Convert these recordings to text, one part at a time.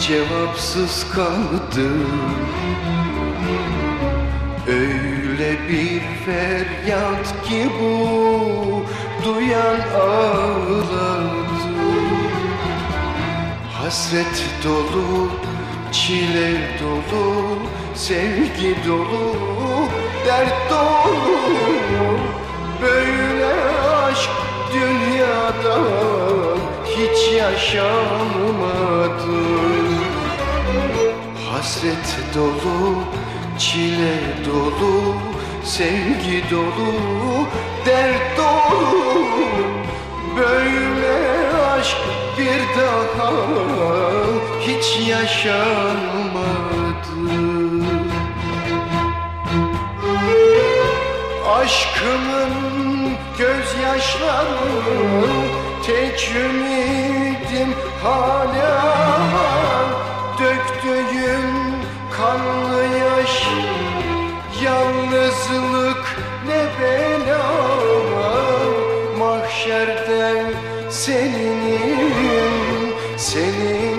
cevapsız kaldım. Öyle bir feryat ki bu duyan ağladı. Hasret dolu, çile dolu, sevgi dolu, dert dolu. Böyle aşk dünyada hiç yaşanmadı. Hasret dolu, çile dolu, sevgi dolu, dert dolu. Böyle aşk bir daha hiç yaşanmadı Aşkımın gözyaşları tek ümidim hala Döktüğüm kanlı yaş Yalnızlık ne bela Mahşerde seninim Senin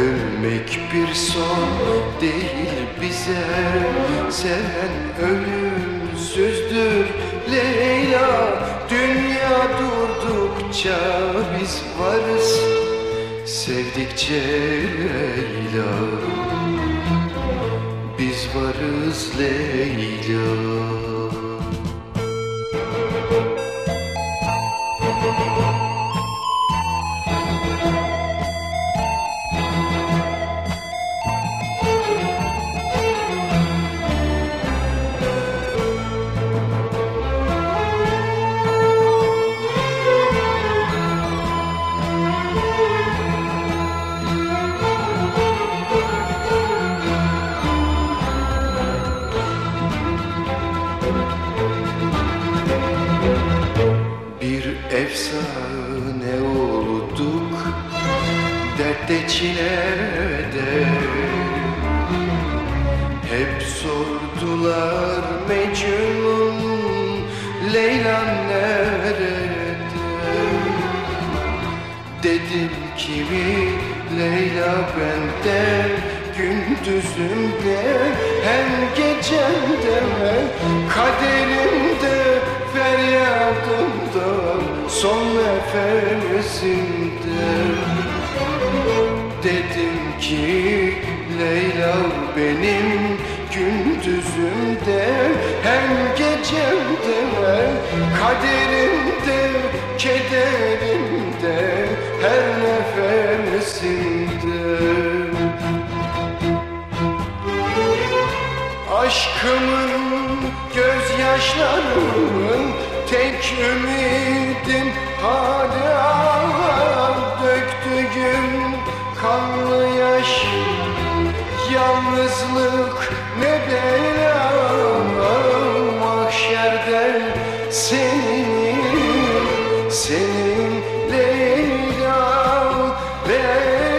Ölmek bir son değil bize. Seven ölümsüzdür Leyla. Dünya durdukça biz varız. Sevdikçe Leyla. Biz varız Leyla Dertte çilede Hep sordular Mecnun Leyla nerede? Dedim kimi Leyla bende Gündüzümde hem gecemde Kaderimde feryadımda Son nefesimde Dedim ki Leyla benim gündüzümde hem gecemde kaderimde kederimde her nefesimde. Aşkımın gözyaşlarının tek ümidim hala Leyla Leyla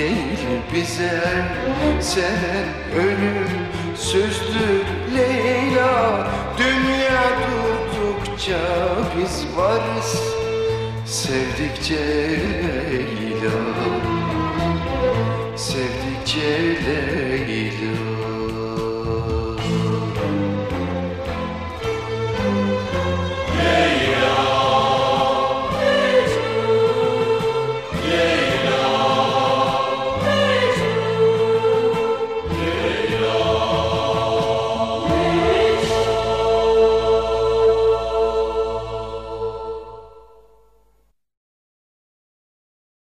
değil bize. Sen ölümsüzdür Leyla. Dünya durdukça biz varız. Sevdikçe Leyla. Sevdikçe Leyla